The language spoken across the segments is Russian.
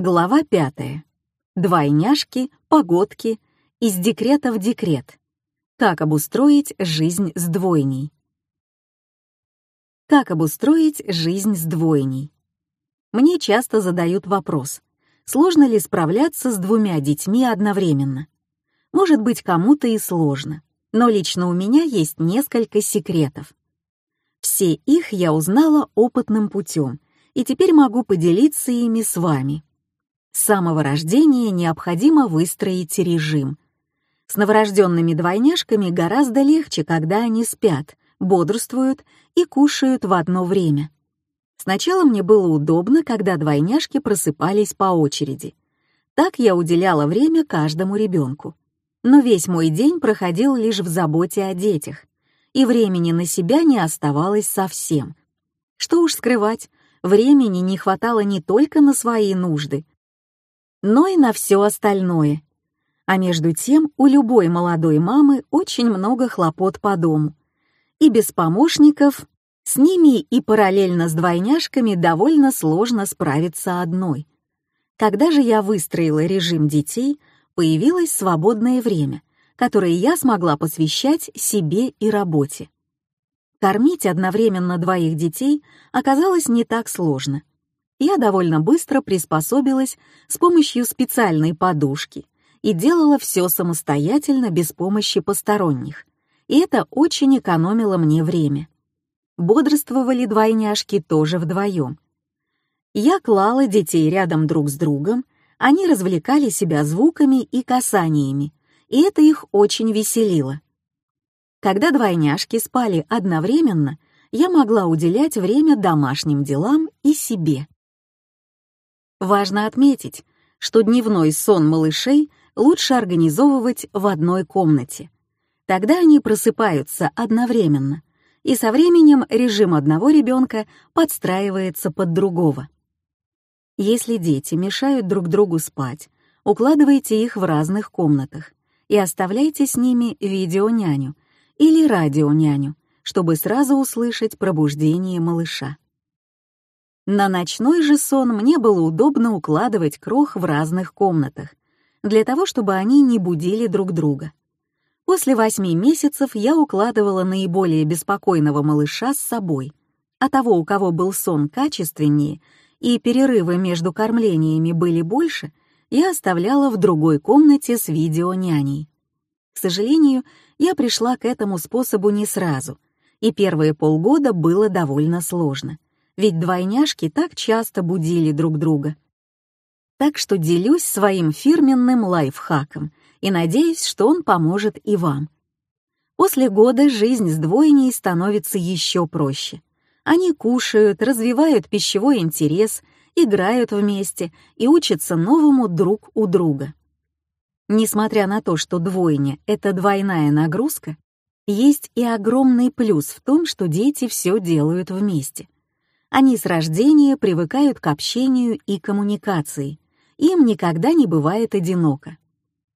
Глава пятая. Двойняшки, погодки, из декрета в декрет. Как обустроить жизнь с двойней? Как обустроить жизнь с двойней? Мне часто задают вопрос, сложно ли справляться с двумя детьми одновременно. Может быть, кому-то и сложно, но лично у меня есть несколько секретов. Все их я узнала опытным путем, и теперь могу поделиться ими с вами. С самого рождения необходимо выстроить режим. С новорожденными двойняшками гораздо легче, когда они спят, бодрствуют и кушают в одно время. Сначала мне было удобно, когда двойняшки просыпались по очереди. Так я уделяла время каждому ребенку. Но весь мой день проходил лишь в заботе о детях, и времени на себя не оставалось совсем. Что уж скрывать, времени не хватало не только на свои нужды, но и на все остальное. А между тем у любой молодой мамы очень много хлопот по дому. И без помощников с ними и параллельно с двойняшками довольно сложно справиться одной. Когда же я выстроила режим детей, появилось свободное время, которое я смогла посвящать себе и работе. Кормить одновременно двоих детей оказалось не так сложно я довольно быстро приспособилась с помощью специальной подушки и делала все самостоятельно без помощи посторонних, и это очень экономило мне время. Бодрствовали двойняшки тоже вдвоем. Я клала детей рядом друг с другом, они развлекали себя звуками и касаниями, и это их очень веселило. Когда двойняшки спали одновременно, я могла уделять время домашним делам и себе. Важно отметить, что дневной сон малышей лучше организовывать в одной комнате. Тогда они просыпаются одновременно, и со временем режим одного ребенка подстраивается под другого. Если дети мешают друг другу спать, укладывайте их в разных комнатах и оставляйте с ними видеоняню или радионяню, чтобы сразу услышать пробуждение малыша. На ночной же сон мне было удобно укладывать крох в разных комнатах, для того, чтобы они не будили друг друга. После восьми месяцев я укладывала наиболее беспокойного малыша с собой, а того, у кого был сон качественнее и перерывы между кормлениями были больше, я оставляла в другой комнате с видеоняней. К сожалению, я пришла к этому способу не сразу, и первые полгода было довольно сложно — ведь двойняшки так часто будили друг друга. Так что делюсь своим фирменным лайфхаком и надеюсь, что он поможет и вам. После года жизнь с двойней становится еще проще. Они кушают, развивают пищевой интерес, играют вместе и учатся новому друг у друга. Несмотря на то, что двойня — это двойная нагрузка, есть и огромный плюс в том, что дети все делают вместе — они с рождения привыкают к общению и коммуникации. Им никогда не бывает одиноко.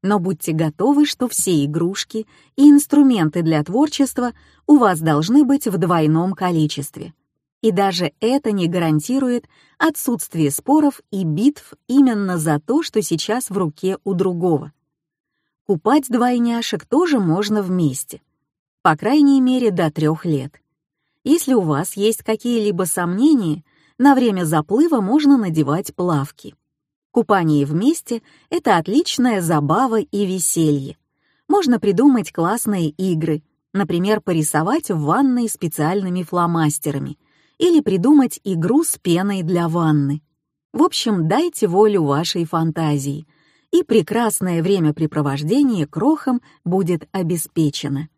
Но будьте готовы, что все игрушки и инструменты для творчества у вас должны быть в двойном количестве. И даже это не гарантирует отсутствие споров и битв именно за то, что сейчас в руке у другого. Купать двойняшек тоже можно вместе. По крайней мере, до трех лет. Если у вас есть какие-либо сомнения, на время заплыва можно надевать плавки. Купание вместе — это отличная забава и веселье. Можно придумать классные игры, например, порисовать в ванной специальными фломастерами или придумать игру с пеной для ванны. В общем, дайте волю вашей фантазии, и прекрасное времяпрепровождение крохом будет обеспечено.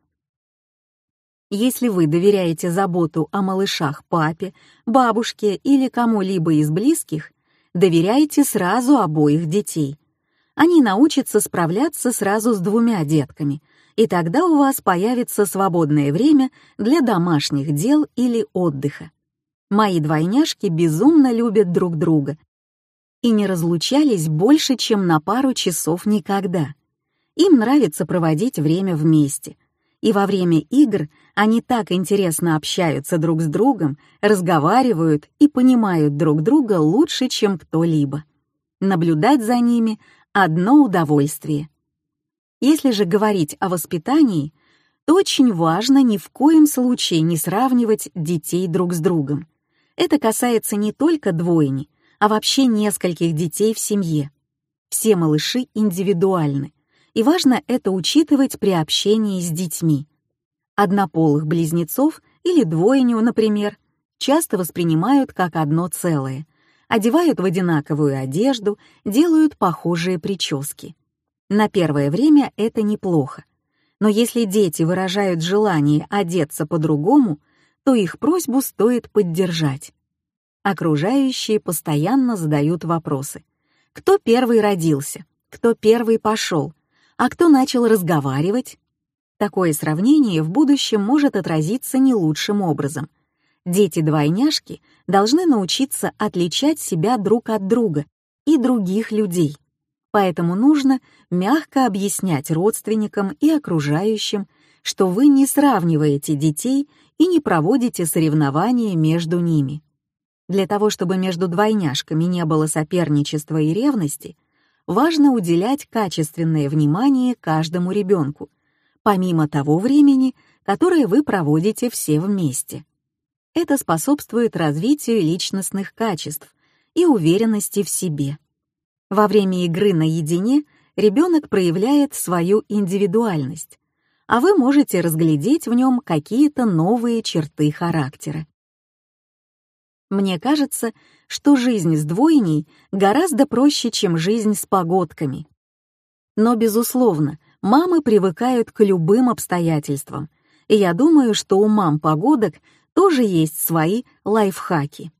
Если вы доверяете заботу о малышах папе, бабушке или кому-либо из близких, доверяйте сразу обоих детей. Они научатся справляться сразу с двумя детками, и тогда у вас появится свободное время для домашних дел или отдыха. Мои двойняшки безумно любят друг друга и не разлучались больше, чем на пару часов никогда. Им нравится проводить время вместе — и во время игр они так интересно общаются друг с другом, разговаривают и понимают друг друга лучше, чем кто-либо. Наблюдать за ними — одно удовольствие. Если же говорить о воспитании, то очень важно ни в коем случае не сравнивать детей друг с другом. Это касается не только двойни, а вообще нескольких детей в семье. Все малыши индивидуальны, и важно это учитывать при общении с детьми. Однополых близнецов или двойню, например, часто воспринимают как одно целое, одевают в одинаковую одежду, делают похожие прически. На первое время это неплохо. Но если дети выражают желание одеться по-другому, то их просьбу стоит поддержать. Окружающие постоянно задают вопросы. Кто первый родился? Кто первый пошел? А кто начал разговаривать? Такое сравнение в будущем может отразиться не лучшим образом. Дети-двойняшки должны научиться отличать себя друг от друга и других людей. Поэтому нужно мягко объяснять родственникам и окружающим, что вы не сравниваете детей и не проводите соревнования между ними. Для того, чтобы между двойняшками не было соперничества и ревности, важно уделять качественное внимание каждому ребенку, помимо того времени, которое вы проводите все вместе. Это способствует развитию личностных качеств и уверенности в себе. Во время игры наедине ребенок проявляет свою индивидуальность, а вы можете разглядеть в нем какие-то новые черты характера. Мне кажется, что жизнь с двойней гораздо проще, чем жизнь с погодками. Но, безусловно, мамы привыкают к любым обстоятельствам, и я думаю, что у мам погодок тоже есть свои лайфхаки.